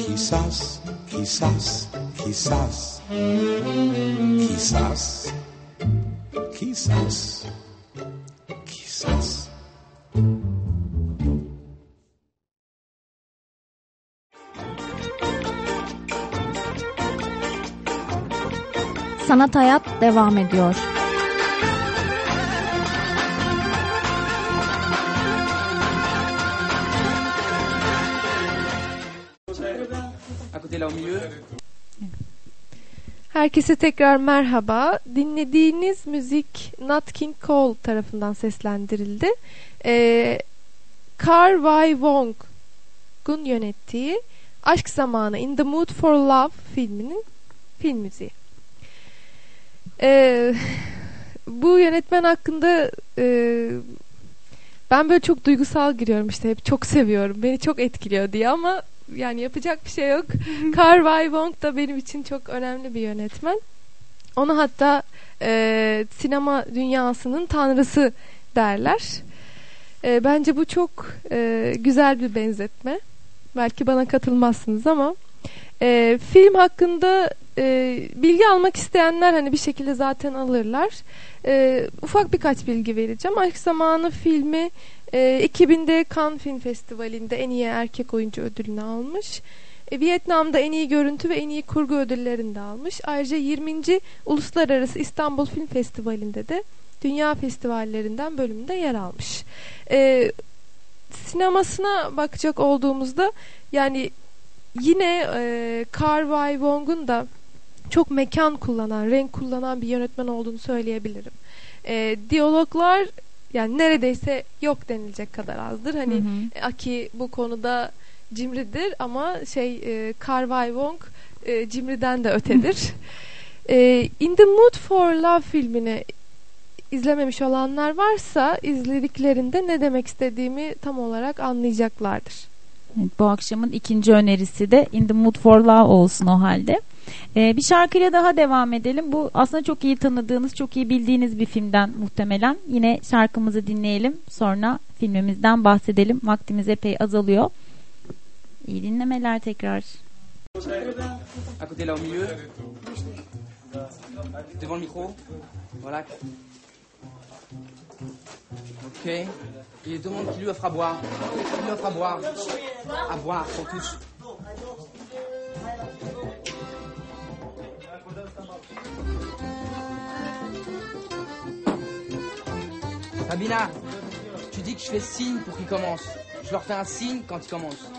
quizás, quizás, quizás. Quizás, quizás, quizás. Sanat Hayat devam ediyor. Herkese tekrar merhaba. Dinlediğiniz müzik Nat King Cole tarafından seslendirildi. Ee, Carl Y. Wong'un yönettiği Aşk Zamanı In the Mood for Love filminin film müziği. Ee, bu yönetmen hakkında e, ben böyle çok duygusal giriyorum işte hep çok seviyorum. Beni çok etkiliyor diye ama yani yapacak bir şey yok. Carl Wong da benim için çok önemli bir yönetmen. Onu hatta e, sinema dünyasının tanrısı derler. E, bence bu çok e, güzel bir benzetme. Belki bana katılmazsınız ama e, film hakkında e, bilgi almak isteyenler hani bir şekilde zaten alırlar. E, ufak birkaç bilgi vereceğim. Aşk Zamanı filmi e, 2000'de Cannes Film Festivali'nde en iyi erkek oyuncu ödülünü almış. E, Vietnam'da en iyi görüntü ve en iyi kurgu ödüllerini de almış. Ayrıca 20. Uluslararası İstanbul Film Festivali'nde de dünya festivallerinden bölümünde yer almış. E, sinemasına bakacak olduğumuzda yani yine e, Carl Wong'un da çok mekan kullanan, renk kullanan bir yönetmen olduğunu söyleyebilirim. E, diyaloglar yani neredeyse yok denilecek kadar azdır. Hani hı hı. Aki bu konuda cimridir ama şey e, Carl Wong e, cimriden de ötedir. e, In the Mood for Love filmini izlememiş olanlar varsa izlediklerinde ne demek istediğimi tam olarak anlayacaklardır. Evet, bu akşamın ikinci önerisi de In the Mood for Love olsun o halde. Ee, bir şarkıyla daha devam edelim. Bu aslında çok iyi tanıdığınız, çok iyi bildiğiniz bir filmden muhtemelen. Yine şarkımızı dinleyelim. Sonra filmimizden bahsedelim. Vaktimiz epey azalıyor. İyi dinlemeler tekrar. À côté là au milieu. Devant le micro. Voilà. Ok. Il monde qui lui offre à boire. Qui lui offre à boire. À boire pour tous. Sabina, tu dis que je fais signe pour qu'ils commencent. Je leur fais un signe quand ils commencent.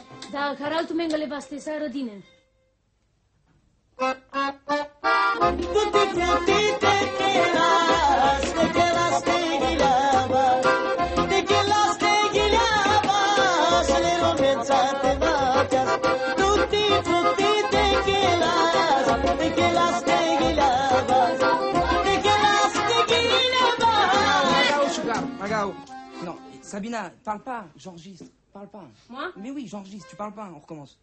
Sabina, parle pas, j'enregistre. Parle pas. Moi? Mais oui, j'enregistre, tu parles pas, on recommence.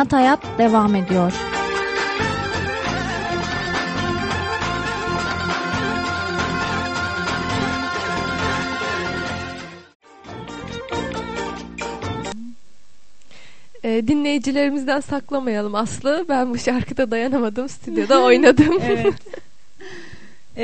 Sanat Hayat devam ediyor. E, dinleyicilerimizden saklamayalım Aslı. Ben bu şarkıda dayanamadım. Stüdyoda oynadım. Evet.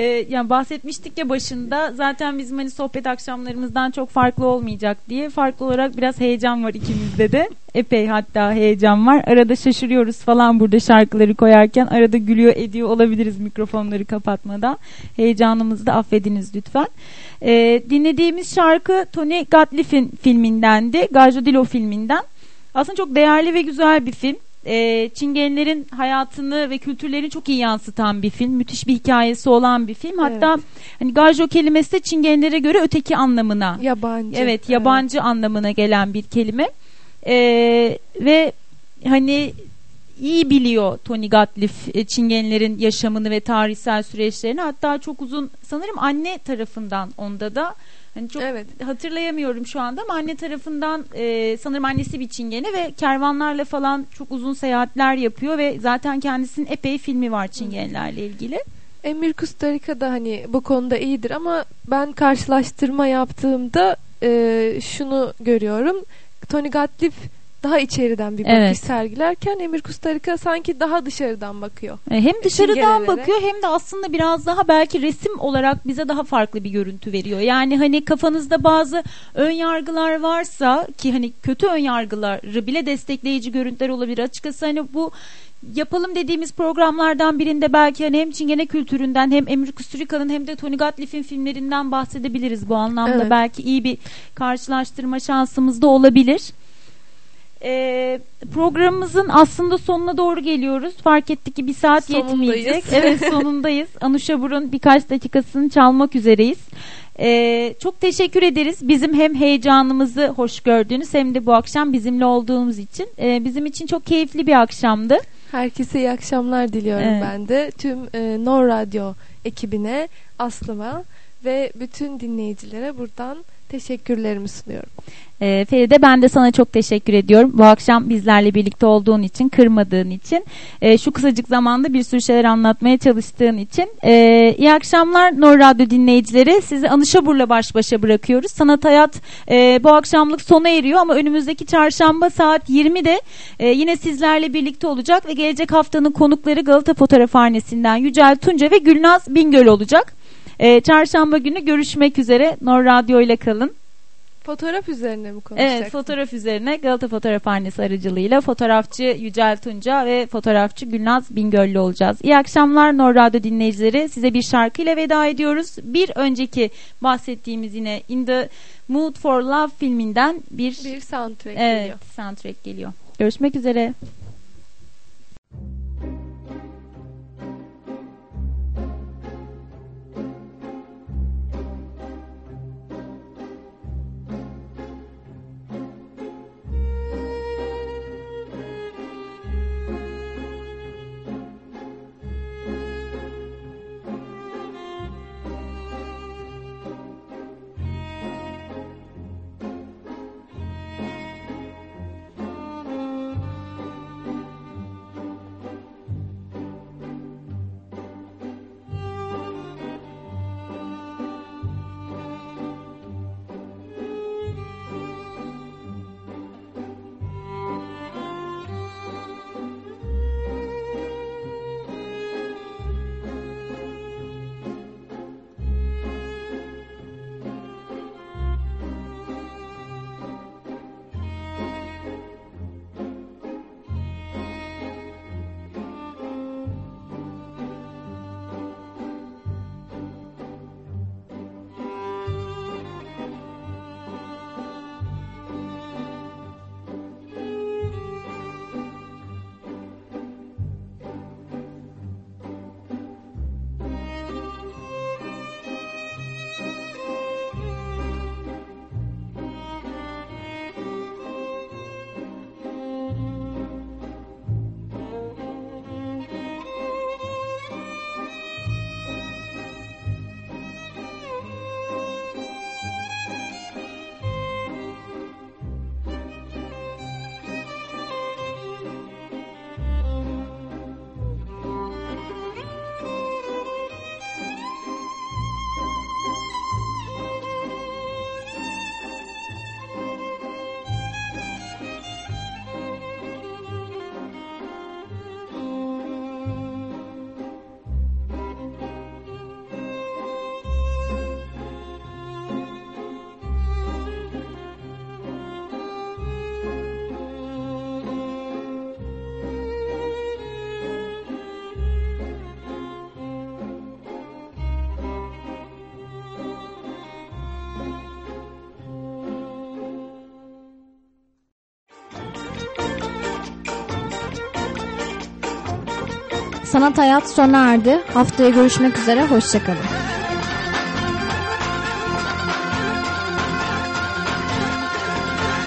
Ee, yani bahsetmiştik ya başında zaten bizim hani sohbet akşamlarımızdan çok farklı olmayacak diye farklı olarak biraz heyecan var ikimizde de. Epey hatta heyecan var. Arada şaşırıyoruz falan burada şarkıları koyarken. Arada gülüyor ediyor olabiliriz mikrofonları kapatmadan. Heyecanımızı da affediniz lütfen. Ee, dinlediğimiz şarkı Tony Gatliff'in filmindendi. Gajodilo filminden. Aslında çok değerli ve güzel bir film e, Çingenlerin hayatını ve kültürlerini çok iyi yansıtan bir film. Müthiş bir hikayesi olan bir film. Hatta Evet. hani Gajo kelimesi de Çingenlere göre öteki anlamına. Yabancı. Evet, yabancı anlamına gelen bir kelime. E, ve hani iyi biliyor Tony Gatliff e, Çingenlerin yaşamını ve tarihsel süreçlerini. Hatta çok uzun sanırım anne tarafından onda da hani çok Evet. hatırlayamıyorum şu anda ama anne tarafından e, sanırım annesi bir çingene ve kervanlarla falan çok uzun seyahatler yapıyor ve zaten kendisinin epey filmi var çingenelerle ilgili. Emir Kustarika da hani bu konuda iyidir ama ben karşılaştırma yaptığımda e, şunu görüyorum. Tony Gatliff daha içeriden bir bakış Evet. sergilerken Emir Kustarika sanki daha dışarıdan bakıyor. E, Hem dışarıdan Çingenelere. bakıyor hem de aslında biraz daha belki resim olarak bize daha farklı bir görüntü veriyor. Yani hani kafanızda bazı ön yargılar varsa ki hani kötü ön yargıları bile destekleyici görüntüler olabilir. Açıkçası hani bu yapalım dediğimiz programlardan birinde belki hani hem Çingene kültüründen hem Emre Kusturica'nın hem de Tony Gatliff'in filmlerinden bahsedebiliriz bu anlamda. Evet. Belki iyi bir karşılaştırma şansımız da olabilir. Ee, programımızın aslında sonuna doğru geliyoruz. Fark ettik ki bir saat Sonundayız. yetmeyecek. Evet sonundayız. Anuşabur'un birkaç dakikasını çalmak üzereyiz. Ee, çok teşekkür ederiz. Bizim hem heyecanımızı hoş gördüğünüz hem de bu akşam bizimle olduğumuz için. Ee, bizim için çok keyifli bir akşamdı. Herkese iyi akşamlar diliyorum Evet. ben de. Tüm e, Nor Radyo ekibine, Aslıma ve bütün dinleyicilere buradan teşekkürlerimi sunuyorum. Ee, Feride ben de sana çok teşekkür ediyorum. Bu akşam bizlerle birlikte olduğun için, kırmadığın için, e, şu kısacık zamanda bir sürü şeyler anlatmaya çalıştığın için. E, iyi akşamlar Nor Radyo dinleyicileri. Sizi Anışabur'la baş başa bırakıyoruz. Sanat Hayat e, bu akşamlık sona eriyor ama önümüzdeki çarşamba saat 20'de e, yine sizlerle birlikte olacak ve gelecek haftanın konukları Galata Fotoğrafhanesi'nden Yücel Tunca ve Gülnaz Bingöl olacak. E, çarşamba günü görüşmek üzere. Nor Radyo ile kalın. Fotoğraf üzerine mi konuşacaksın? Evet fotoğraf üzerine Galata Fotoğrafhanesi aracılığıyla fotoğrafçı Yücel Tunca ve fotoğrafçı Gülnaz Bingöl'lü olacağız. İyi akşamlar Nor Radyo dinleyicileri. Size bir şarkıyla veda ediyoruz. Bir önceki bahsettiğimiz yine In the Mood for Love filminden bir, Bir soundtrack evet, geliyor. soundtrack geliyor. Görüşmek üzere. Sanat Hayat sona erdi. Haftaya görüşmek üzere. Hoşçakalın.